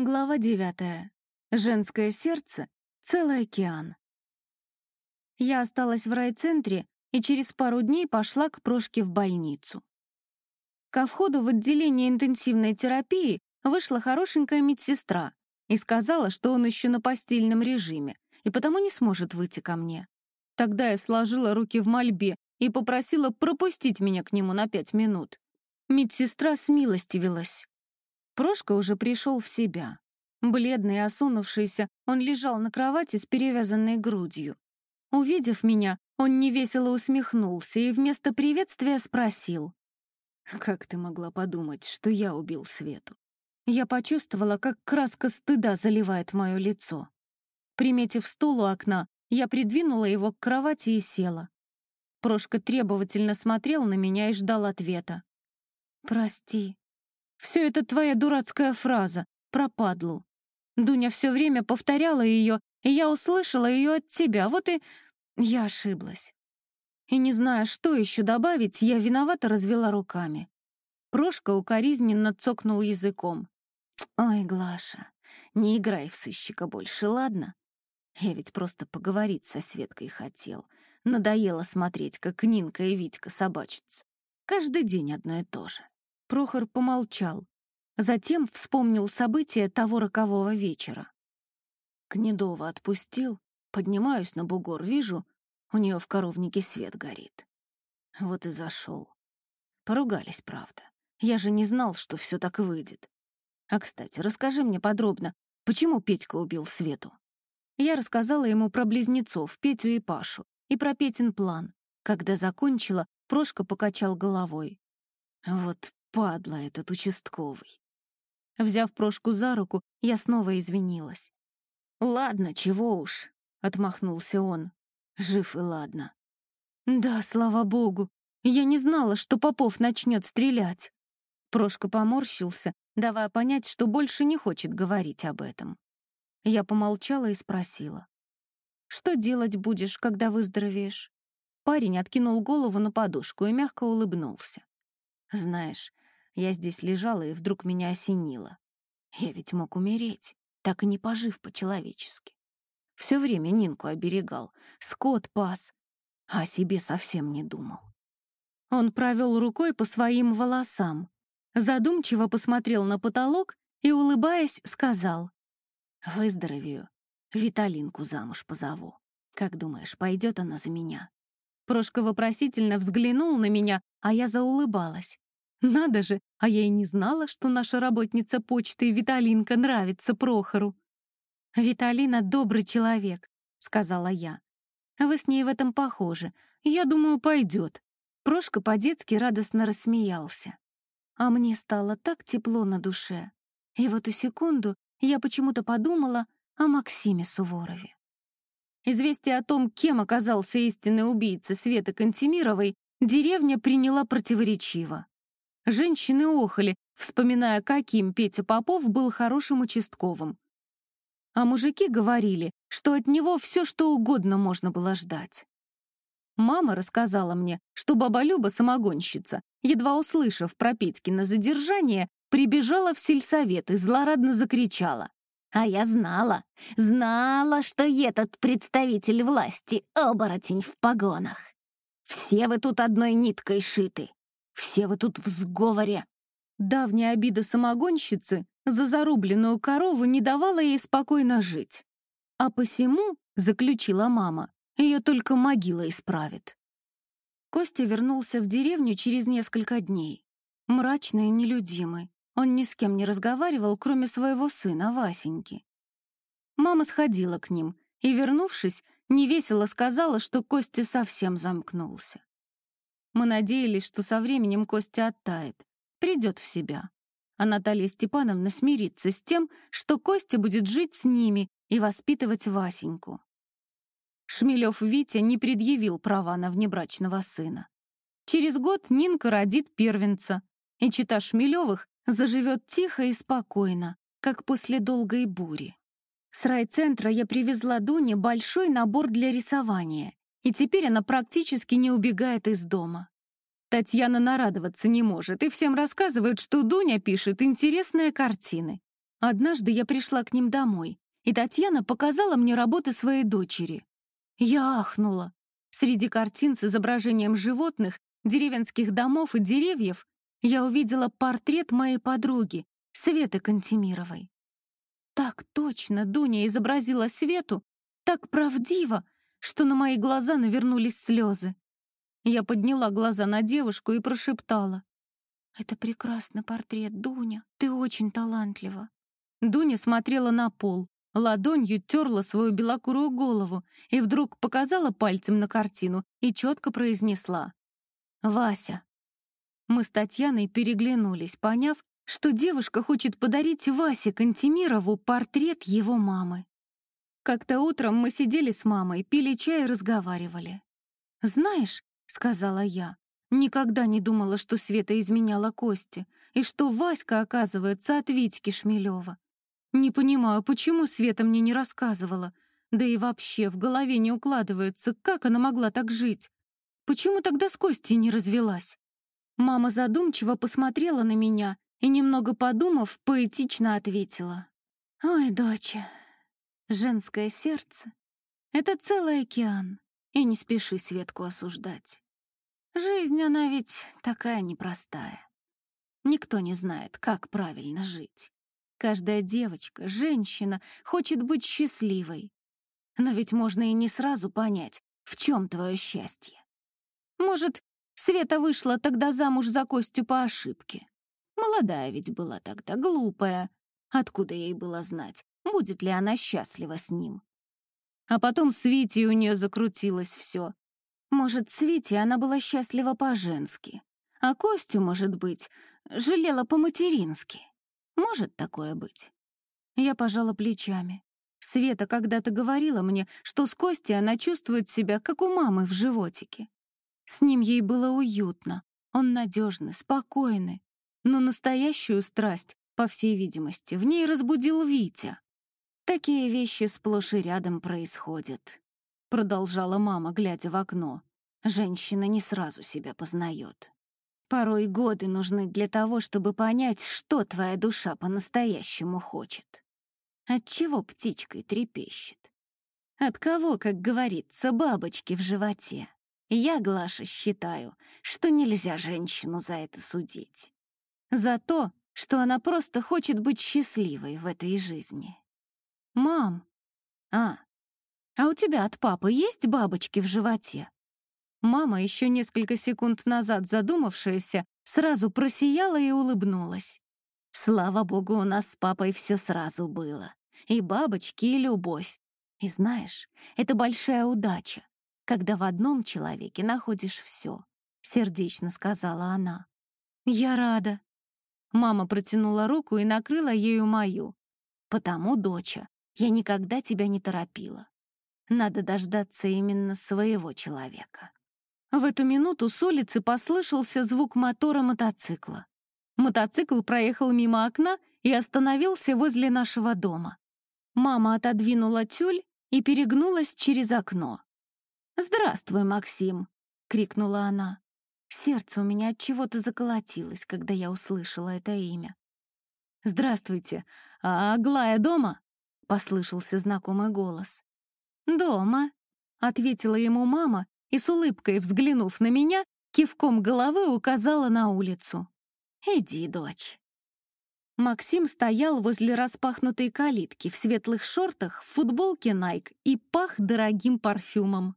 Глава девятая. Женское сердце — целый океан. Я осталась в райцентре и через пару дней пошла к Прошке в больницу. Ко входу в отделение интенсивной терапии вышла хорошенькая медсестра и сказала, что он еще на постельном режиме и потому не сможет выйти ко мне. Тогда я сложила руки в мольбе и попросила пропустить меня к нему на пять минут. Медсестра смилостивилась. Прошка уже пришел в себя. Бледный и осунувшийся, он лежал на кровати с перевязанной грудью. Увидев меня, он невесело усмехнулся и вместо приветствия спросил. «Как ты могла подумать, что я убил Свету?» Я почувствовала, как краска стыда заливает мое лицо. Приметив стул у окна, я придвинула его к кровати и села. Прошка требовательно смотрел на меня и ждал ответа. «Прости», все это твоя дурацкая фраза про падлу. Дуня все время повторяла ее, и я услышала ее от тебя, вот и я ошиблась. И не зная, что еще добавить, я виновато развела руками. Прошка укоризненно цокнул языком. «Ой, Глаша, не играй в сыщика больше, ладно? Я ведь просто поговорить со Светкой хотел. Надоело смотреть, как Нинка и Витька собачатся. Каждый день одно и то же. Прохор помолчал. Затем вспомнил события того рокового вечера. Гнедова отпустил, поднимаюсь на бугор, вижу, у нее в коровнике свет горит. Вот и зашел. Поругались, правда. Я же не знал, что все так выйдет. А, кстати, расскажи мне подробно, почему Петька убил Свету? Я рассказала ему про близнецов, Петю и Пашу, и про Петин план. Когда закончила, Прошка покачал головой. Вот Падла этот участковый. Взяв Прошку за руку, я снова извинилась. «Ладно, чего уж», — отмахнулся он. «Жив и ладно». «Да, слава богу. Я не знала, что Попов начнет стрелять». Прошка поморщился, давая понять, что больше не хочет говорить об этом. Я помолчала и спросила. «Что делать будешь, когда выздоровеешь?» Парень откинул голову на подушку и мягко улыбнулся. «Знаешь, я здесь лежала, и вдруг меня осенило. Я ведь мог умереть, так и не пожив по-человечески. Все время Нинку оберегал, скот пас, а о себе совсем не думал. Он провел рукой по своим волосам, задумчиво посмотрел на потолок и, улыбаясь, сказал, «Выздоровею, Виталинку замуж позову. Как думаешь, пойдет она за меня?» Прошка вопросительно взглянул на меня, а я заулыбалась. Надо же, а я и не знала, что наша работница почты Виталинка нравится Прохору. «Виталина — добрый человек», — сказала я. «Вы с ней в этом похожи. Я думаю, пойдет». Прошка по-детски радостно рассмеялся. А мне стало так тепло на душе. И в эту секунду я почему-то подумала о Максиме Суворове. Известие о том, кем оказался истинный убийца Светы Кантемировой, деревня приняла противоречиво. Женщины охали, вспоминая, каким Петя Попов был хорошим участковым. А мужики говорили, что от него все что угодно можно было ждать. Мама рассказала мне, что баба Люба, самогонщица, едва услышав про Петькино задержание, прибежала в сельсовет и злорадно закричала. «А я знала, знала, что этот представитель власти — оборотень в погонах. Все вы тут одной ниткой шиты. Все вы тут в сговоре!» Давняя обида самогонщицы за зарубленную корову не давала ей спокойно жить. А посему, заключила мама, ее только могила исправит. Костя вернулся в деревню через несколько дней. Мрачный и нелюдимый. Он ни с кем не разговаривал, кроме своего сына Васеньки. Мама сходила к ним и, вернувшись, невесело сказала, что Костя совсем замкнулся. Мы надеялись, что со временем Костя оттает, придет в себя. А Наталья Степановна смирится с тем, что Костя будет жить с ними и воспитывать Васеньку. Шмелев Витя не предъявил права на внебрачного сына. Через год Нинка родит первенца, и чита Шмелевых заживет тихо и спокойно, как после долгой бури. С райцентра я привезла Дуне большой набор для рисования, и теперь она практически не убегает из дома. Татьяна нарадоваться не может и всем рассказывает, что Дуня пишет интересные картины. Однажды я пришла к ним домой, и Татьяна показала мне работы своей дочери. Я ахнула. Среди картин с изображением животных, деревенских домов и деревьев я увидела портрет моей подруги, Светы Кантемировой. Так точно Дуня изобразила Свету, так правдиво, что на мои глаза навернулись слезы. Я подняла глаза на девушку и прошептала. «Это прекрасный портрет, Дуня. Ты очень талантлива». Дуня смотрела на пол, ладонью терла свою белокурую голову и вдруг показала пальцем на картину и четко произнесла. «Вася». Мы с Татьяной переглянулись, поняв, что девушка хочет подарить Васе Кантемирову портрет его мамы. Как-то утром мы сидели с мамой, пили чай и разговаривали. «Знаешь», — сказала я, — «никогда не думала, что Света изменяла Кости, и что Васька, оказывается, от Витьки Шмелева. Не понимаю, почему Света мне не рассказывала, да и вообще в голове не укладывается, как она могла так жить. Почему тогда с Костей не развелась?» Мама задумчиво посмотрела на меня и, немного подумав, поэтично ответила. «Ой, доча, женское сердце — это целый океан, и не спеши Светку осуждать. Жизнь, она ведь такая непростая. Никто не знает, как правильно жить. Каждая девочка, женщина хочет быть счастливой. Но ведь можно и не сразу понять, в чем твое счастье. Может, Света вышла тогда замуж за Костю по ошибке. Молодая ведь была тогда, глупая. Откуда ей было знать, будет ли она счастлива с ним? А потом с Витей у нее закрутилось все. Может, с Витей она была счастлива по-женски, а Костю, может быть, жалела по-матерински. Может такое быть? Я пожала плечами. Света когда-то говорила мне, что с Костей она чувствует себя, как у мамы в животике. С ним ей было уютно, он надежный, спокойный, но настоящую страсть, по всей видимости, в ней разбудил Витя. «Такие вещи сплошь и рядом происходят», — продолжала мама, глядя в окно. «Женщина не сразу себя познает. Порой годы нужны для того, чтобы понять, что твоя душа по-настоящему хочет. От чего птичкой трепещет? От кого, как говорится, бабочки в животе? Я, Глаша, считаю, что нельзя женщину за это судить за то, что она просто хочет быть счастливой в этой жизни. «Мам, а, а у тебя от папы есть бабочки в животе?» Мама, еще несколько секунд назад задумавшаяся, сразу просияла и улыбнулась. «Слава богу, у нас с папой все сразу было. И бабочки, и любовь. И знаешь, это большая удача, когда в одном человеке находишь все», — сердечно сказала она. «Я рада», Мама протянула руку и накрыла ею мою. «Потому, доча, я никогда тебя не торопила. Надо дождаться именно своего человека». В эту минуту с улицы послышался звук мотора мотоцикла. Мотоцикл проехал мимо окна и остановился возле нашего дома. Мама отодвинула тюль и перегнулась через окно. «Здравствуй, Максим!» — крикнула она. Сердце у меня от чего-то заколотилось, когда я услышала это имя. «Здравствуйте, а Аглая дома?» — послышался знакомый голос. «Дома», — ответила ему мама и с улыбкой, взглянув на меня, кивком головы указала на улицу. «Иди, дочь». Максим стоял возле распахнутой калитки в светлых шортах, в футболке Nike и пах дорогим парфюмом.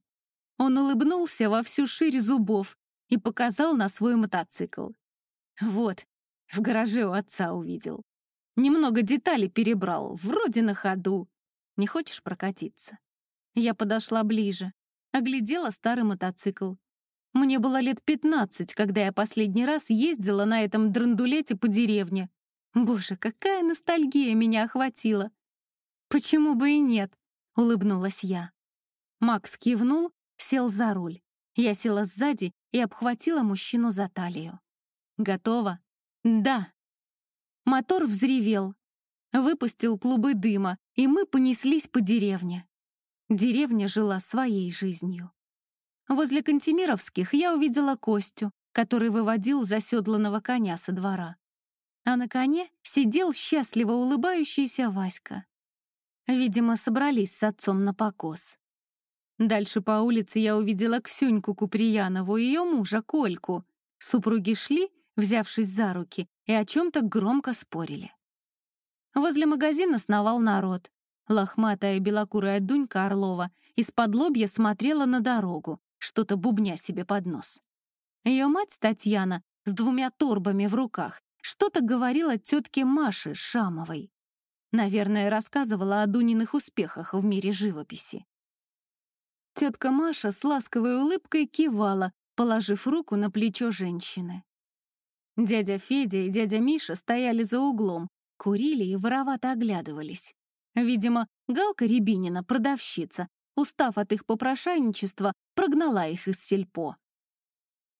Он улыбнулся во всю ширь зубов и показал на свой мотоцикл. Вот, в гараже у отца увидел. Немного деталей перебрал, вроде на ходу. Не хочешь прокатиться? Я подошла ближе, оглядела старый мотоцикл. Мне было лет пятнадцать, когда я последний раз ездила на этом драндулете по деревне. Боже, какая ностальгия меня охватила! Почему бы и нет? — улыбнулась я. Макс кивнул, сел за руль. Я села сзади и обхватила мужчину за талию. «Готово?» «Да». Мотор взревел, выпустил клубы дыма, и мы понеслись по деревне. Деревня жила своей жизнью. Возле Кантемировских я увидела Костю, который выводил заседланного коня со двора. А на коне сидел счастливо улыбающийся Васька. Видимо, собрались с отцом на покос. Дальше по улице я увидела Ксюньку Куприянову и ее мужа Кольку. Супруги шли, взявшись за руки, и о чем-то громко спорили. Возле магазина сновал народ. Лохматая белокурая Дунька Орлова из-под лобья смотрела на дорогу, что-то бубня себе под нос. Ее мать Татьяна с двумя торбами в руках что-то говорила тетке Маше Шамовой. Наверное, рассказывала о Дуниных успехах в мире живописи. Тетка Маша с ласковой улыбкой кивала, положив руку на плечо женщины. Дядя Федя и дядя Миша стояли за углом, курили и воровато оглядывались. Видимо, Галка Рябинина, продавщица, устав от их попрошайничества, прогнала их из сельпо.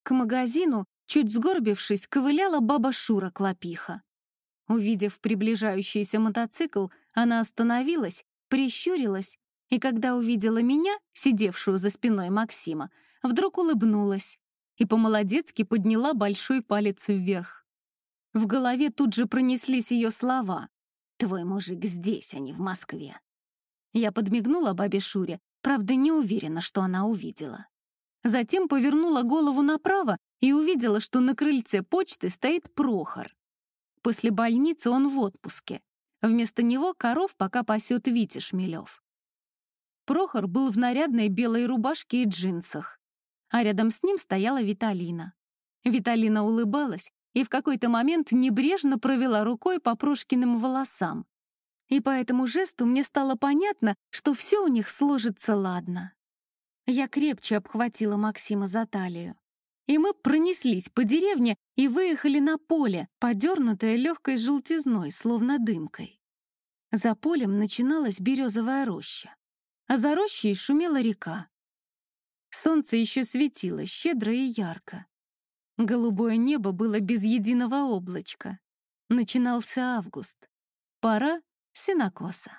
К магазину, чуть сгорбившись, ковыляла баба Шура Клопиха. Увидев приближающийся мотоцикл, она остановилась, прищурилась, и когда увидела меня, сидевшую за спиной Максима, вдруг улыбнулась и по-молодецки подняла большой палец вверх. В голове тут же пронеслись ее слова. «Твой мужик здесь, а не в Москве». Я подмигнула бабе Шуре, правда, не уверена, что она увидела. Затем повернула голову направо и увидела, что на крыльце почты стоит Прохор. После больницы он в отпуске. Вместо него коров пока пасет Витя Шмелев. Прохор был в нарядной белой рубашке и джинсах, а рядом с ним стояла Виталина. Виталина улыбалась и в какой-то момент небрежно провела рукой по Прошкиным волосам. И по этому жесту мне стало понятно, что все у них сложится ладно. Я крепче обхватила Максима за талию. И мы пронеслись по деревне и выехали на поле, подернутое легкой желтизной, словно дымкой. За полем начиналась березовая роща, а за рощей шумела река. Солнце еще светило щедро и ярко. Голубое небо было без единого облачка. Начинался август. Пора сенокоса.